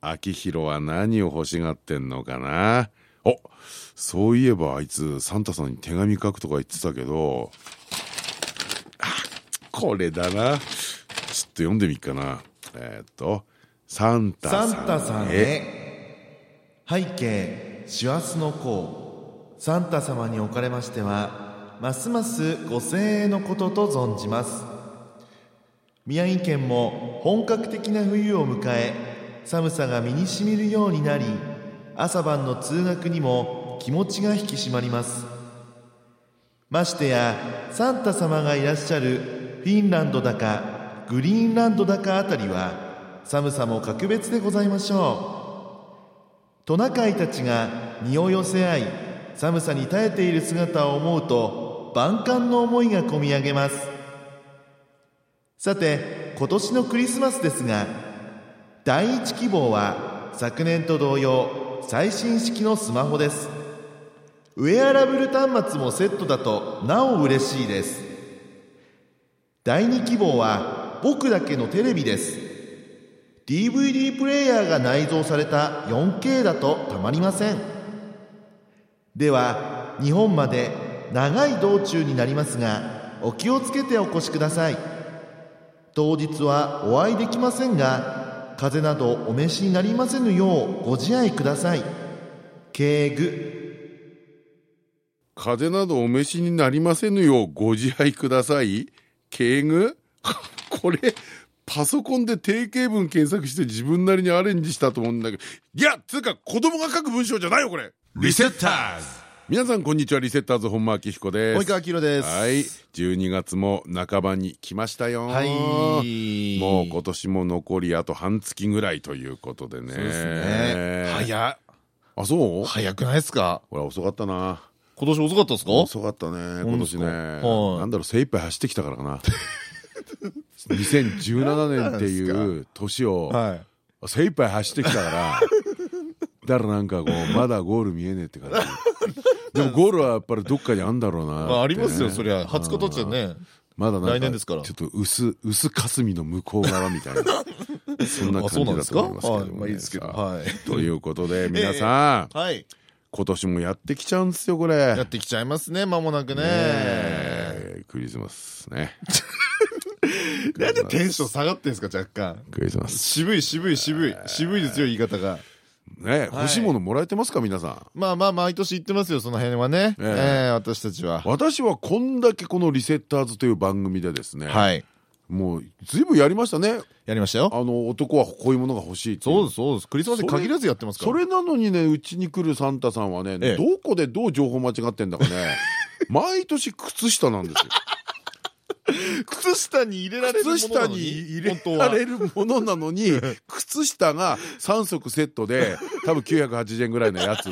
秋広は何を欲しがってんのかな？おそういえばあいつサンタさんに手紙書くとか言ってたけど。これだな。ちょっと読んでみっかな。えー、っとサンタさんサンタさんへ。背景師走の功サンタ様におかれましてはますますご声援のことと存じます。宮城県も本格的な冬を迎え寒さが身にしみるようになり朝晩の通学にも気持ちが引き締まります。ましてやサンタ様がいらっしゃるフィンランドだかグリーンランドだかあたりは寒さも格別でございましょう。トナカイたちが身を寄せ合い寒さに耐えている姿を思うと万感の思いがこみ上げます。さて今年のクリスマスですが第一希望は昨年と同様最新式のスマホです。ウェアラブル端末もセットだとなお嬉しいです。第二希望は僕だけのテレビです。DVD プレイヤーが内蔵された 4K だとたまりません。では日本まで長い道中になりますがお気をつけてお越しください。当日はお会いできませんが風邪などお召しになりませぬようご自愛ください。敬具風邪などお召しになりませぬようご自愛ください。敬具 これパソコンで定型文検索して自分なりにアレンジしたと思うんだけど。いやつうか子供が書く文章じゃないよこれ。リセッターズ皆さんこんにちは。リセッターズ本間明彦です。及川明です。はい。12月も半ばに来ましたよ。はい。もう今年も残りあと半月ぐらいということでね。そうですね。早っ。あそう？早くないですか？ほら遅かったな。今年遅かったですか？遅かったね今年ね。なんだろう精一杯走ってきたからかな。2017年っていう年を精一杯走ってきたからだからなんかこうまだゴール見えねえって感じ でもゴールはやっぱりどっかにあるんだろうなありますよそりゃ。初日取っちゃねまだ来年ですから。ちょっと薄薄霞の向こう側みたいな。そんな感じだと思いますけどもいいですけど。ということで皆さん。はい。今年もやってきちゃうんですよこれ。やってきちゃいますね間もなくね。クリスマスね。なんでテンション下がってんですか若干。クリスマス。渋い渋い渋い。渋いですよ言い方がね欲しいものもらえてますか皆さん？まあまあ毎年言ってますよその辺はねええ私たちは私はこんだけこの「リセッターズ」という番組でですねはいもうずいぶんやりましたねやりましたよあの男はこういうものが欲しいそうですそうですクリスマスに限らずやってますからそれなのにねうちに来るサンタさんはねどこでどう情報間違ってんだかね毎年靴下なんですよ靴下に入れられるもの靴下に入れられるものなのに 靴下が3足セットで多分980円ぐらいのやつ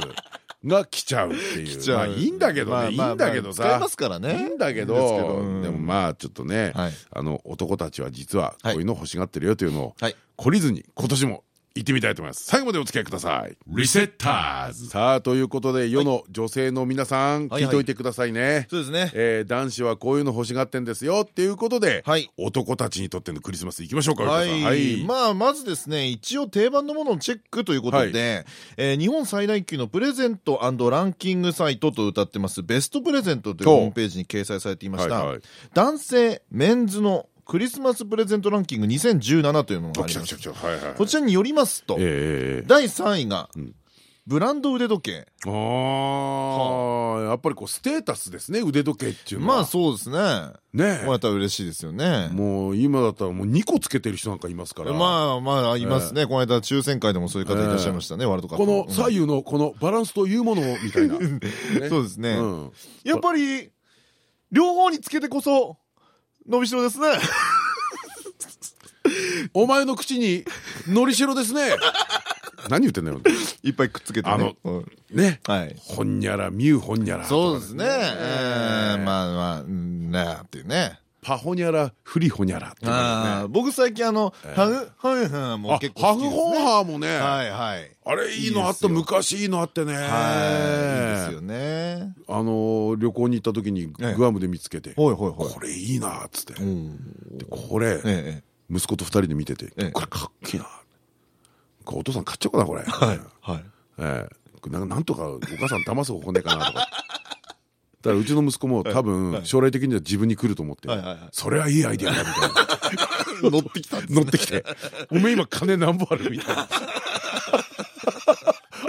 が来ちゃうっていう。まあいいんだけどね。いいんだけどさ。使いますからね。いいんだけどでもまあちょっとねあの男たちは実はこういうの欲しがってるよというのを懲りずに今年も行ってみたいと思います。最後までお付き合いください。リセッターズ。さあということで世の女性の皆さん聞いておいてくださいね。そうですね。え男子はこういうの欲しがってんですよっていうことで男たちにとってのクリスマスいきましょうかはい。まあまずですね一応定番のもののチェックということで日本最大級のプレゼントランキングサイトと歌ってますベストプレゼントというホームページに掲載されていました。男性メンズのクリスマスプレゼントランキング2017というのがあります。こちらによりますと第3位がブランド腕時計。ああ。やっぱりこうステータスですね腕時計っていうのは。まあそうですね。ねもらったら嬉しいですよね。もう今だったらもう2個つけてる人なんかいますから。まあまあいますね。この間抽選会でもそういう方いらっしゃいましたねワールドカップ。この左右のこのバランスというものみたいな。そうですね。やっぱり両方につけてこそ伸びしろですね。お前の口にのりしろですね。何言ってんだよ。いっぱいくっつけてあねのね。はい。ほんにゃらみゅうほんにゃらそうですね。えいうねパホニャラフリホニャラっていうのがね。あー僕最近あのハグハグハもあ結構ハグ好きですね。ホンハーもね。はいはい。あれいいのあった昔いいのあってね。はいいいですよね。あの旅行に行った時にええ。グアムで見つけてこれいいなっつって。これええ息子と二人で見ててええ。これかっけえな。お父さん買っちゃおうかなこれ。はいはい。えなんとかお母さん騙す方法ねえかなとかだからうちの息子も多分将来的には自分に来ると思ってそれはいいアイディアだみたいな。乗ってきた乗ってきて「おめえ今金何本ある?」みたいな。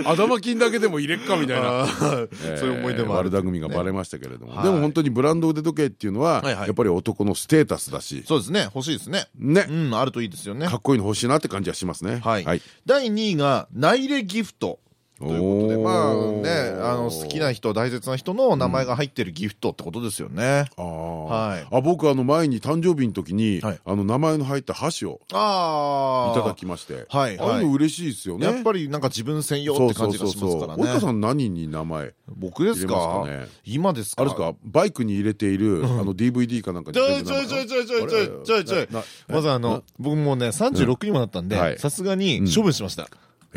頭金だけでも入れっか？みたいな。そういう思い出もある悪巧みがバレましたけれども、はいでも本当にブランド腕時計っていうのはやっぱり男のステータスだし、そうですね。欲しいですね。ね、うんあるといいですよね。かっこいいの欲しいなって感じはしますね。はい。第2位がナイレギフトということでまあねあの好きな人大切な人の名前が入ってるギフトってことですよね。あー、はい。あ僕あの前に誕生日の時に、はい。あの名前の入った箸をああいただきまして。はいはい。ああいうの嬉しいですよね。やっぱりなんか自分専用って感じがしますからね。及川さん何に名前僕ですか？今ですか？あれですか？バイクに入れているあの DVD かなんかにちょいちょいちょいちょいちょいちょいちょいちょいまずあの僕もうね36にもなったんはい。でさすがに処分しました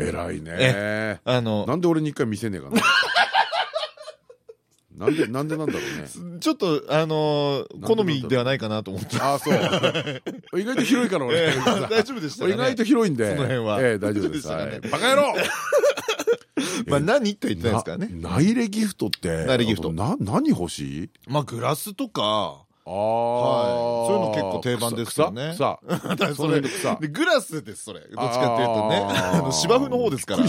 偉いね。あのなんで俺に一回見せねえかな。なんでなんでなんだろうね。ちょっとあの好みではないかなと思って。ああそう。意外と広いから俺。えー大丈夫でした意外と広いんで。その辺は。ええ大丈夫です。バカ野郎。まあ何と言ってないですからね。なナイレギフトって。ナイレギフト。な何欲しい？まあグラスとかああそういうの結構定番ですよね。草。草。その辺の草。でグラスですそれ。どっちかっていうとね。あの芝生の方ですから。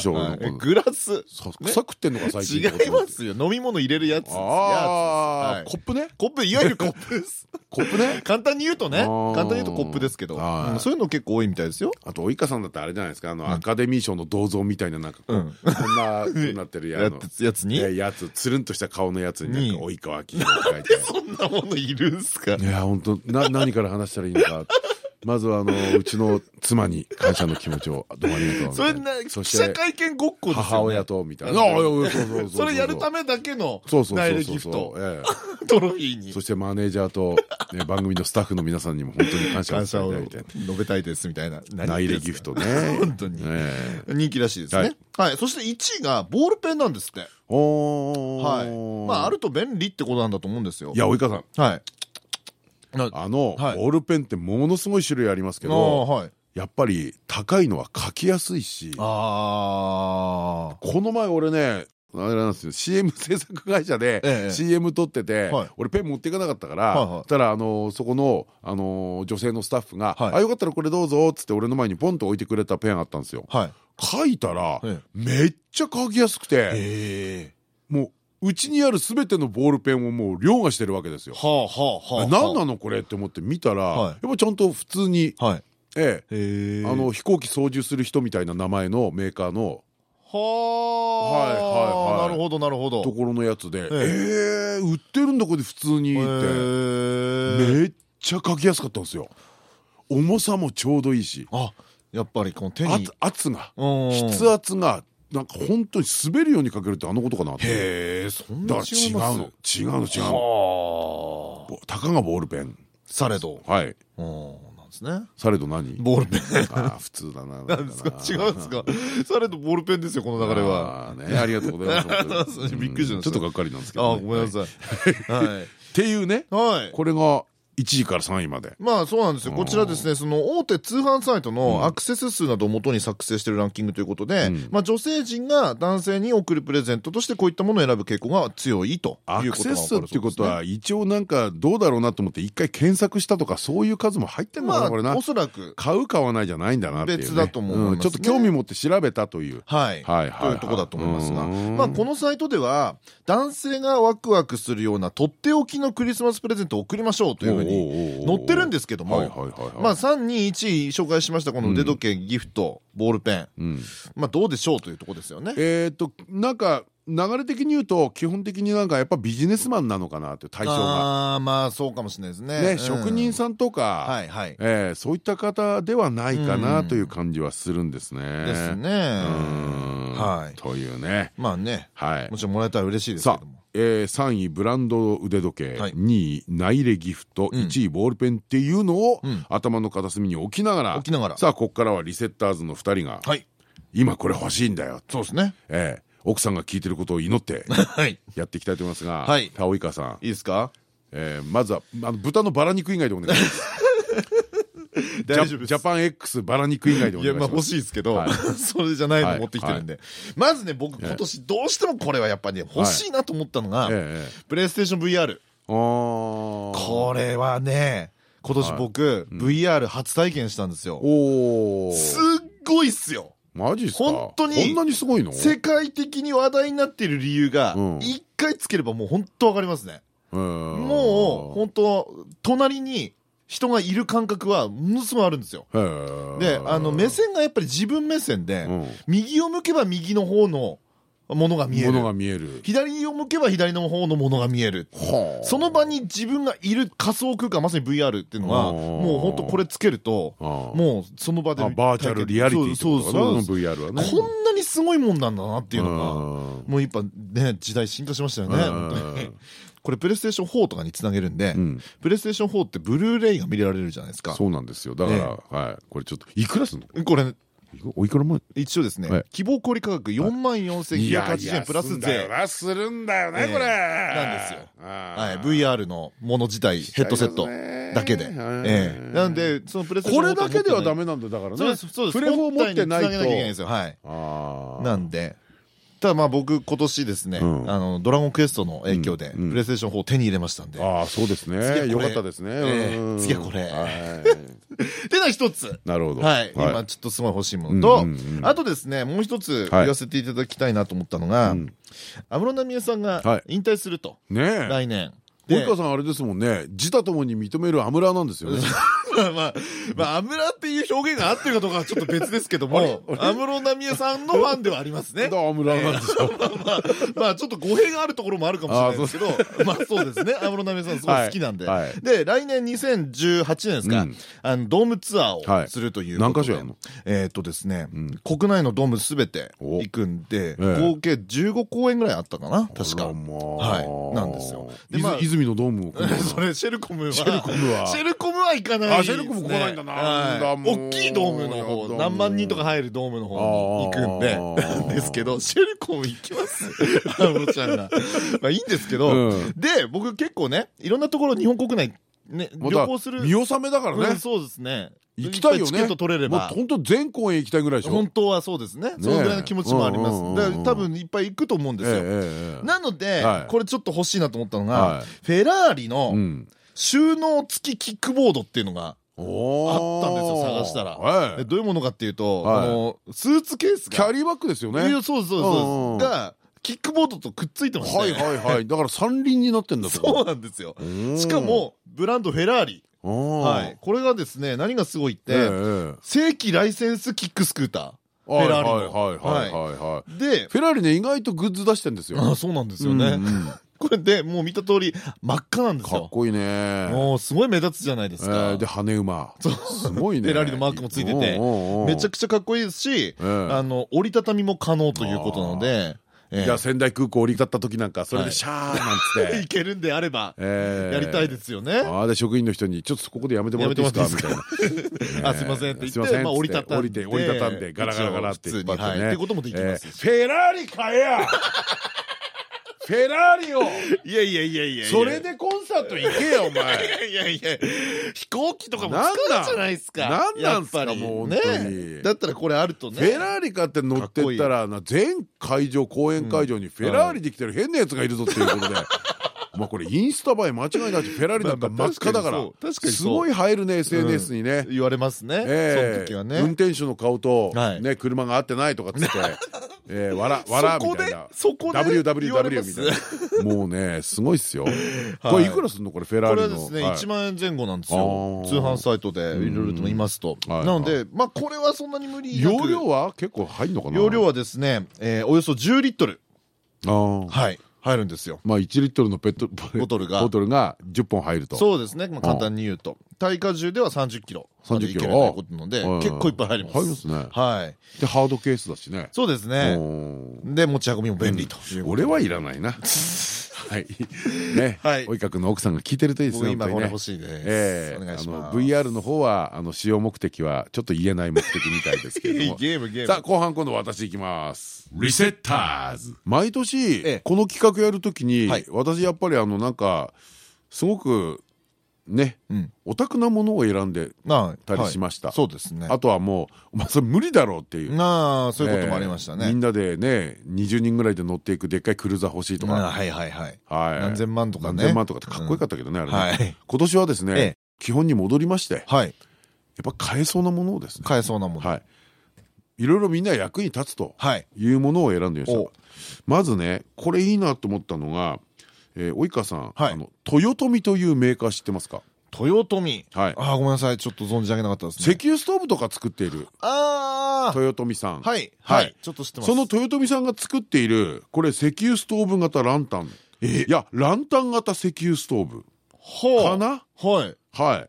グラス。さ草食ってんのか最近。違いますよ。飲み物入れるやつコップね。コップいわゆるコップです。コップね。簡単に言うとね。簡単に言うとコップですけど。そういうの結構多いみたいですよ。あと及川さんだってあれじゃないですか。あのアカデミー賞の銅像みたいななんかこん。ななってるやつに？えやつ。つるんとした顔のやつに及川明宏って書いてそんなものいるんすか？いや本当な何から話したらいいのか。まずはあのうちの妻に感謝の気持ちをどうもありがとう。それなそ記者会見ごっこですよね。母親とみたいな。そうそうそうそれやるためだけのナイルギフト。ええ。トロフィーに。そしてマネージャーと、ね、番組のスタッフの皆さんにも本当に感謝を伝感謝をえたいみたい述べたいですみたいななナイレギフトね。本当に。ええ人気らしいですはねはい。そして1位がボールペンなんですって。おー。はい。まああると便利ってことなんだと思うんですよ。いや及川さん。はいあの、はい。ボールペンってものすごい種類ありますけあどーはい。やっぱり高いのは書きやすいしあこの前俺ねあれなんですよ。CM 制作会社でええ CM 撮ってて、はい。俺ペン持っていかなかったから、そしたらあのそこの、あの女性のスタッフが「はい。あよかったらこれどうぞ」っつって俺の前にポンと置いてくれたペンあったんですよ。はい。書いたら、えめっちゃ書きやすくて、え。もううちにある全てのボールペンをもう凌駕してるわけですよ。はあはあはあ何なのこれって思って見たら、はい。やっぱちゃんと普通に、はい。ええ。あの飛行機操縦する人みたいな名前のメーカーのははいはいはい。あなるほどなるほど。ところのやつで「ええ。え売ってるんだこれで普通に」って。めっちゃ書きやすかったんですよ。重さもちょうどいいし。あやっぱりこの手に圧圧が。うん。筆圧がなんか本当に滑るように書けるってあのことかなって。へえそんなだから違うの？違うの違うの。はあたかがボールペン。されどはい。うんなんですね。されど何？ボールペン。あー普通だな。なんですか？違うんですか？されどボールペンですよこの流れは。ねありがとうございます。びっくりしました。ちょっとがっかりなんですけあどね。ごめんなさい。はい。っていうねはい。これが1位から3位まで。まあそうなんですよ。こちらですねその大手通販サイトのアクセス数などをもとに作成しているランキングということで、うん。まあ女性陣が男性に贈るプレゼントとしてこういったものを選ぶ傾向が強いとアいうことがクセス数っていうことは一応なんかどうだろうなと思って一回検索したとかそういう数も入ってんのかまなこれな。あおそらく。買う買わないじゃないんだなっていうね。別だと思いますね。うん。ちょっと興味持って調べたという。はい。はいはいはい。というところだと思いますが。うん。まあこのサイトでは男性がワクワクするようなとっておきのクリスマスプレゼントを贈りましょうというふうに載ってるんですけどもまあ3、2、1位紹介しましたこの腕時計、ギフト、ボールペン。うんまあどうでしょうというところですよね。えっとなんか流れ的に言うと基本的になんかやっぱビジネスマンなのかなって対象が。ああまあそうかもしれないですね。ね、職人さんとか、そういった方ではないかなという感じはするんですね。ですね。うんはいというね。まあね、はいも。ちろんもらえたら嬉しいですけども。、えー、3位ブランド腕時計、はい。2位ナイレギフト、うん。1位ボールペンっていうのを、うん。頭の片隅に置きながら置きながら。さあここからはリセッターズの2人が、はい。今これ欲しいんだよ、そうですね。えー奥さんが聞いてることを祈ってはい。やっていきたいと思いますが、はい。さあ及川さん、いいですか？えーまずはあの豚のバラ肉以外でお願いします ジャジャパン X バラ肉以外でおいやまあ欲しいですけど、はい。それじゃないの持ってきてるんで、まずね僕今年どうしてもこれはやっぱりね欲しいなと思ったのが、ええプレイステーション VR これはね今年僕、VR 初体験したんですよ、おおすっごいっすよ。マジっすか？本当にこんなにすごいの？世界的に話題になっている理由がうん。一回つければもう本当わかりますね、ももう本当隣に人がいる感覚はものすごいあるんですよ。うであの目線がやっぱり自分目線で、うん。右を向けば右の方のものが見えものがる見える。左を向けば左の方のものが見える。はあその場に自分がいる仮想空間まさに VR っていうのはもう本当これつけるともうその場であバーチャルリアリティそうことかなそうそう。VR はね。こんなにすごいもんなんだなっていうのがうん。もうやっぱね時代進化しましたよねうん。本当に。これプレイステーション4とかにつなげるんでうん。プレイステーション4ってブルーレイが見られるじゃないですか。そうなんですよ。だからはい。これちょっといくらすんの？これおいくらも一応ですね、はい。希望小売価格4万4980円プラス税。するんだよねええ。これ。なんですよ。ははい、VR のもの自体ヘッドセットだけで、ええ。なんでそのプレステーションこれだけではダメメなんだ。だからね。そうです。そうです。プレフォー持ってないと。本体に繋げなきゃいけないんでただまあ僕今年ですね、うん。あのドラゴンクエストの影響でうんプレイステーション4を手に入れましたんで、ああそうですね。よかったですね。次はこれ。はい。でな一つ。なるほど。はい、今ちょっとすごい欲しいものと、あとですねもう一つはい。言わせていただきたいなと思ったのがうん。安室奈美恵さんがはい。引退すると、ねえ。来年。及川さんあれですもんね。自他ともに認めるアムラーなんですよね ま あまあ、まあ、アムラっていう表現が合ってるかどうかはちょっと別ですけども、安室奈美恵さんのファンではありますね。だからアムラーなん。ですよまあ、まあ、ちょっと語弊があるところもあるかもしれないですけど、まあそうですね。安室奈美恵さんすごい好きなんで。で、来年2018年ですか、うん。あの、ドームツアーはいをするということで。何箇所やんの？えーっとですね、ん。国内のドームすべてお行くんで、ええ。合計15公演ぐらいあったかな？確か。はい。なんですよ。でまあ泉のドームを それシェルコムは。シェルコムは。シェルコムは行かないあシェルコム来ないんだな。大きいドームのや方だ何万人とか入るドームの方に行くんで ですけどシェルコム行きます。安室ちゃんが。まあいいんですけど、うん。で僕結構ねいろんなところ日本国内ね旅行する。見納めだからね。うんそうですね。行きたいよね。チケット取れれば。本当全公演行きたいぐらいでしょ。本当はそうですね。そのぐらいの気持ちもあります。多分いっぱい行くと思うんですよ、なので、はい。これちょっと欲しいなと思ったのが、はい。フェラーリのうん収納付きキックボードっていうのがあったんですよ探したら。はい。えどういうものかっていうと、はい。あのスーツケースが。キャリーバッグですよいねやそうそうそうがキックボードとくっついてまして、はいはいはい。だから三輪になってんだそうなんですよ。うんしかもブランドフェラーリ、は、はい。これがですね何がすごいって、ええ。正規ライセンスキックスクーター。フェラーリの。はいはいはいはいはいでフェラーリね意外とグッズ出してんですよ。あそうなんですよね、これでもう見た通り真っ赤なんですよ。かっこいいね。もうすごい目立つじゃないですえか、ーで羽馬すごいね。フェラーリのマークもついててめちゃくくちゃかっこいいですし、ええ。あの折りたたみも可能ということなので、ええ。じゃあ仙台空港降り立った時なんかそれでシャーなんつって。いけるんであればええ。やりたいですよね。ああで職員の人にちょっとここでやめてもらっていいですか？みたいな。あすいません。って言ってすいません。まあ折りたたんで降りて折りたたんでガラガラガラって引っ張ってね。ってこともできますフェラーリ買えやフェラーリを。いやいやいやいやそれでコンサート行けよお前。いやいやいや。飛行機とかもなんなん？使うじゃないですか。なんなんすかもう本ね。だったらこれあるとね。フェラーリ買って乗ってったらな全会場公演会場にフェラーリで来てる変なやつがいるぞっていうことで。まあこれインスタ映え間違いなしフェラーリだったら。真っ赤だからすごい映えるね SNS にね。言われますね。そのええ時はね。運転手の顔とはい。ね車が合ってないとかっつって えーわらわらみたいな。そこで WWW みたいな。もうねすごいっすよ。これいくらすんの？これフェラこーリの。れはですね、はい。1万円前後なんですあよー。通販サイトでいろいろと見ますと。なのでまあこれはそんなに無理容量は結構入んのかな？容量はですね、えーおよそ10リットル。はい。入るんですよ。まあ1リットルのペットボトルが。ボトルが10本入ると。そうですね、まあ、簡単に言うと耐荷重では30キロまでいける30キロということなのではい。結構いっぱい入ります。入りますね。はい。でハードケースだしね。そうですね。うん。で持ち運びも便利と俺はいらないな。はい。ね。はい。及川君の奥さんが聞いてるといいですね僕今これ欲しいです、ええ。お願いします。あの VR の方はあの使用目的はちょっと言えない目的みたいですけれども。ゲームゲーム。さあ後半今度私いきます。リセッターズ。毎年ええ。この企画やるときにはい。私やっぱりあのなんかすごくねうん。オタクなものを選んでなたりしました。はい。そうですね。あとはもうお前それ無理だろうっていう。なあそういうこともありましたね。ええ。みんなでね20人ぐらいで乗っていくでっかいクルーザー欲しいとあかはいはいはい。はい。何千万とかね。何千万とかってかっこよかったけどねあれね。はい。今年はですええ。ね基本に戻りましてやっはいぱ買えそうなものをですね。買えそうなもの。はい。いろいろみんな役に立つとはい。いうものを選んでみましお。たまずねこれいいなと思ったのがえー及川さんはい。あの豊臣というメーカー知ってますか？豊臣。はい。あーごめんなさい。ちょっと存じ上げなかったですね。石油ストーブとか作っているああ豊臣さん。はい。ははい。いちょっと知ってます。その豊臣さんが作っているこれ石油ストーブ型ランタン。いやランタン型石油ストーブ。ほかな？はい。はい。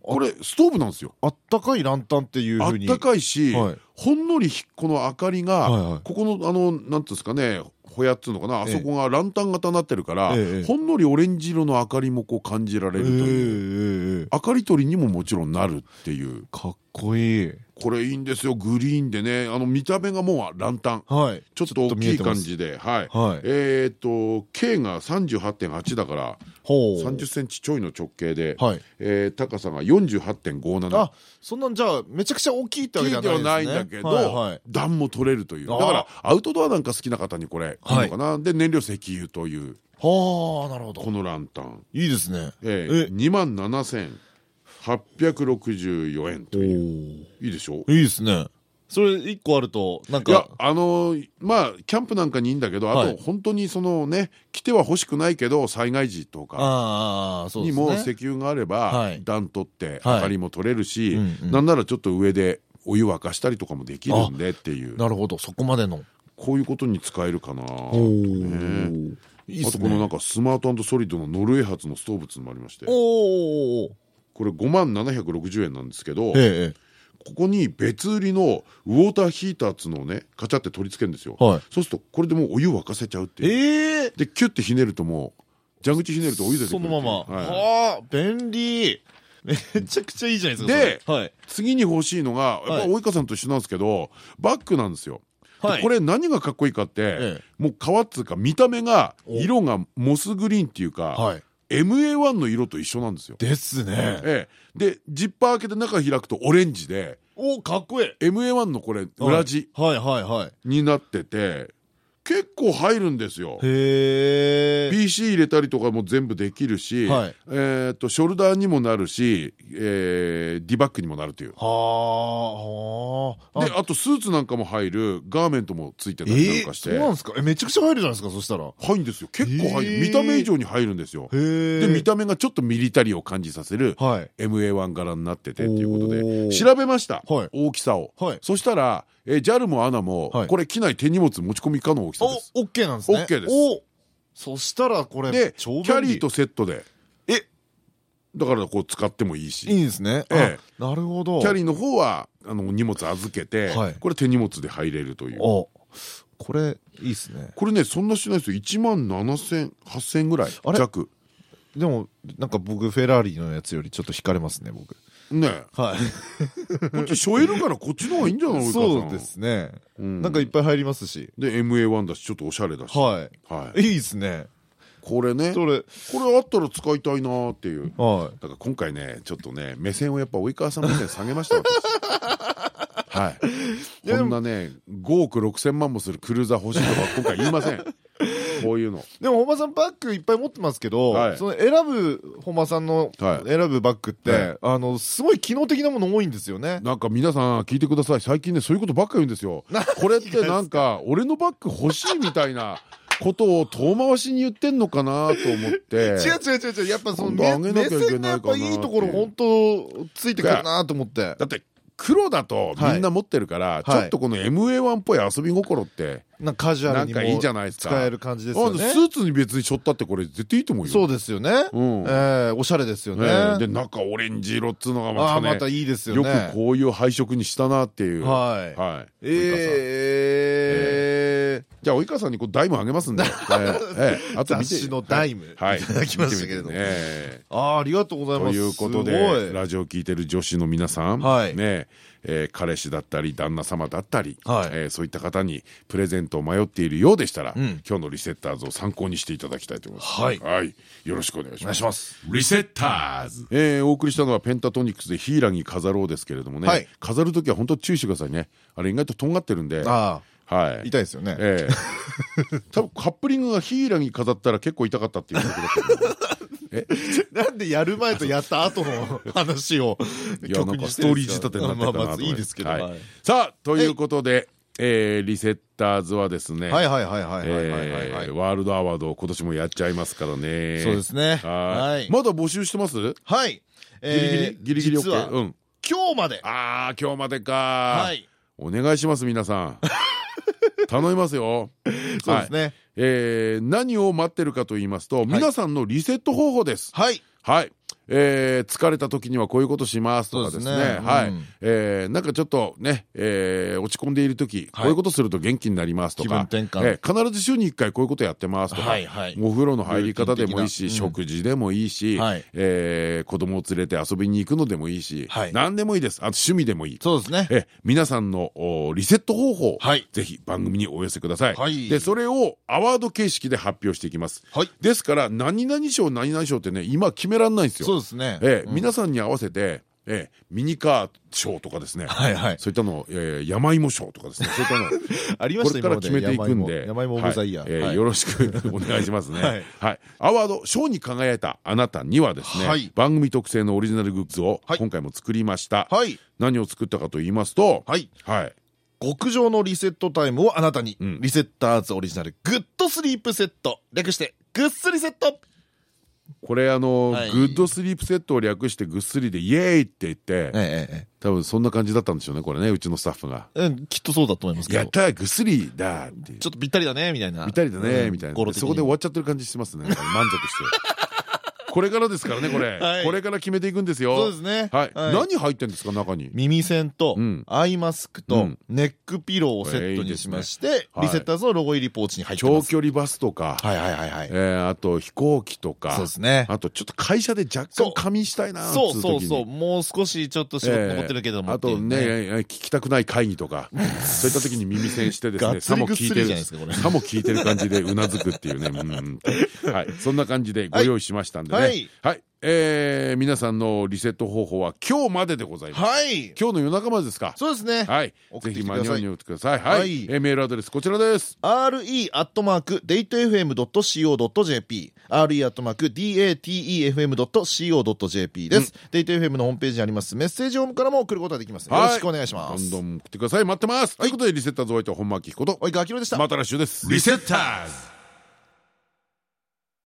これストーブなんですよ。あったかいランタンっていうふうに。あったかいし、はい。ほんのりこの明かりが、ここのあのなんていうんですかねほやっつうのかな？あそこがランタン型になってるから、ええほんのりオレンジ色の明かりもこう感じられるという、明かり取りにももちろんなるっていう。かっこいい。これいいんですよ。グリーンでね。あの見た目がもうランタン。はい。ちょっと大きい感じで。はい、はい。えっ、と K が38.8だからほう。30センチちょいの直径で、はい。えー高さが48.57あそんなんじゃあめちゃくちゃ大きいってわけじゃないではんだけど、はいはい。暖も取れるという。だからアウトドアなんか好きな方にこれいいのかな、で燃料石油という。はあなるほど。このランタン、いいですね。えー、2万7864円とおいう。ー。いいでしょ？いいですね。それ一個あるとなんいやかあのーまあキャンプなんかにいいんだけどあはい。と本当にそのね来ては欲しくないけど災害時とかにも石油があればはい。暖取ってはい。明かりも取れるしなんならちょっと上でお湯沸かしたりとかもできるんでっていう。なるほど。そこまでの。こういうことに使えるかな。おね。あとこのなんねかスマートソリッドのノルウェー発のストーブっつもありまして。おおこれ5万760円なんですけどええここに別売りのウォーターヒーターっつうのをねカチャって取り付けるんですよ。はい。そうするとこれでもうお湯沸かせちゃうっていう。ええ。でキュッてひねるともう蛇口ひねるとお湯出てくるそのまま。はい。はあ便利。めちゃくちゃいいじゃないですかではい。次に欲しいのがやっぱはい。及川さんと一緒なんですけどバッグなんですよ。これ何がかっこいいかってえもう皮っつうか見た目が色がモスグリーンっていうかはい MA1 の色と一緒なんですよ。ですね。ええ、でジッパー開けて中開くとオレンジでおかっこいい。MA1 のこれ裏地はいはいはい。になってて結構入るんですよ。へえ PC 入れたりとかも全部できるし、はい。えーとショルダーにもなるし、えーディバッグにもなるという。はあであとスーツなんかも入るガーメントもついてたりなんえかして、そうなんですか？えめちゃくちゃ入るじゃないですかそしたら。入るんですよ。結構入る、見た目以上に入るんですよ。で見た目がちょっとミリタリーを感じさせるはい。MA1 柄になっててっていうことで。調べました、はい。大きさを、はい。そしたら、えー JAL も ANA も、はい。これ機内手荷物持ち込み可能大きさです。おオッケーなんですね。OK です。おそしたらこれでキャリーとセットで。え。だからこう使ってもいいし。いいんですね。えあなるほど。キャリーの方はあの荷物預けて、はい。これ手荷物で入れるという。おこれいいですね。これねそんなしないですよ。1万7000 8000ぐらい。弱。でもなんか僕フェラーリのやつよりちょっと惹かれますね僕ねはい。こっちしょえるからこっちの方がいいんじゃないかなそうですね。うん。なんかいっぱい入りますし。で MA1 だしちょっとおしゃれだし、はい。はい、いいですね。これね。これあったら使いたいなーっていう。はだから今回ねちょっとね目線をやっぱ及川さん目線下げました私。はい。こんなね5億6千万もするクルーザー欲しいとか今回言いません こういうの。いでも本間さんバッグいっぱい持ってますけどはい。その選ぶ本間さんのはい。選ぶバッグっはいてあのすごい機能的なもの多いんですよね。なんか皆さん聞いてください。最近ねそういうことばっか言うんですよ。これってなんか俺のバッグ欲しいみたいな ことを遠回しに言ってんのかなと思って。違う違う違う違う。やっぱその目線がやっぱないいところ本当ついてくるなと思って。だって黒だとみんな持ってるからちょっとこの MA1 っぽい遊び心ってなんかカジュアルにもいいじゃないですか。使える感じですよね。あスーツに別にしょったってこれ絶対いいと思うよ。そうですよね。うん。ええおしゃれですよね。ねで中オレンジ色っつうのがあまたまたいいですよよねくこういう配色にしたなっていう。はい。はい。ええじゃあ及川さんにこうダイムあげますんで。雑誌のダイムはい。い。ただきましたけれども。ああありがとうございます。ということでい。ラジオ聞いてる女子の皆さん、はい。ねえー彼氏だったり旦那様だったり、はい。えーそういった方にプレゼントを迷っているようでしたら、ん。今日のリセッターズを参考にしていただきたいと思います。はい。よろしくお願いします。します。リセッターズ。えーお送りしたのはペンタトニックスでヒイラギ飾ろうですけれどもね、はい。飾る時は本当注意してくださいね。あれ意外ととんがってるんで。あはい。あ痛いですよね。ええ。多分カップリングがヒイラギ飾ったら結構痛かったっていうことだと思 う なんでやる前とやった後の話をいやなんかストーリー仕立てになってるかなとまあまあ思いいですけど。さあということで、えーリセッターズはですね、はいはいはいはいはいワールドアワードを今年もやっちゃいますからね。そうですね。はい。はい。まだ募集してます？はい。ギリギえーリギリギリオッケ実はー。うん。今日まで。ああ今日までか。はい。お願いします皆さん。頼みますよ。は いそうですねえー何を待ってるかと言いますと、皆さんのリセット方法です。はいはい。えー疲れた時にはこういうことしますとかですね。はいうん。えーなんかちょっとね、えー落ち込んでいる時、こういうことすると元気になりますとか。えー必ず週に1回こういうことやってますとか。はいはいお風呂の入り方でもいいし、ルーティン的な食事でもいいしはい、えー子供を連れて遊びに行くのでもいいしはい、何でもいいです。あと趣味でもいい。そうですねえ皆さんのおリセット方法、はいぜひ番組にお寄せください。はいでそれをアワード形式で発表していきます。はいですから何々賞何々賞ってね今決めらんないんですよ。そうですね。ええうん。皆さんに合わせて、ええミニカー賞とかですね、はいはい。そういったの、ええ山芋賞とかですね。そういったの。ありまこれしたから決めていくんで。山芋。オブザイヤはい。えーよろしくお願いしますね。は はい。い、アワード賞に輝いたあなたにはですね、はい。番組特製のオリジナルグッズをはい。今回も作りました。はい。何を作ったかと言いますと、はい。はい。極上のリセットタイムをあなたに、ん。リセッターズオリジナルグッドスリープセット。略してグッスリセットこれあの、はい。グッドスリープセットを略してぐっすりでイエーイって言って、ええ多分そんな感じだったんでしょうねこれねうちのスタッフが。ええうんきっとそうだと思います「けど。やったーぐっすりだ」って。ちょっとぴったりだねみたいな。ぴったりだねうんみたい語呂的に。なそこで終わっちゃってる感じしてますね。満足してこれからですからねこれ、はい。これから決めていくんですよ。そうですね。はい、はい。何入ってんですか中に？耳栓とうん。アイマスクとうん。ネックピローをセットにしましてはい。リセッターズのロゴ入りポーチに入ってます。長距離バスとか、はいはいはいはい。えーあと飛行機とか。そうですね。あとちょっと会社で若干仮眠したいなそう。そうそうもう少しちょっと仕事残ってるけどもあとね。えー聞きたくない会議とか。そういった時に耳栓してですがねさも聞いてる。さも聞いてる感じでうなずくっていうね。うん。うんはい。そんな感じでご用意しましたんでね。はい。はい。えー皆さんのリセット方法は今日まででございます。はい。今日の夜中までですか？そうですね。はい。送っぜひてきてください。間に合うに送ってください。ははい。いえーメールアドレスこちらです。Re アットマークデート FM.co.jp re アットマーク datefm.co.jp です、デート FM のホームページにあります。メッセージホームからも送ることができます。よろしくお願いします。どんどん送ってください。待ってます。ということでリセッターズお相手は本間明彦と。及川明でしたまた来週です。リセッターズ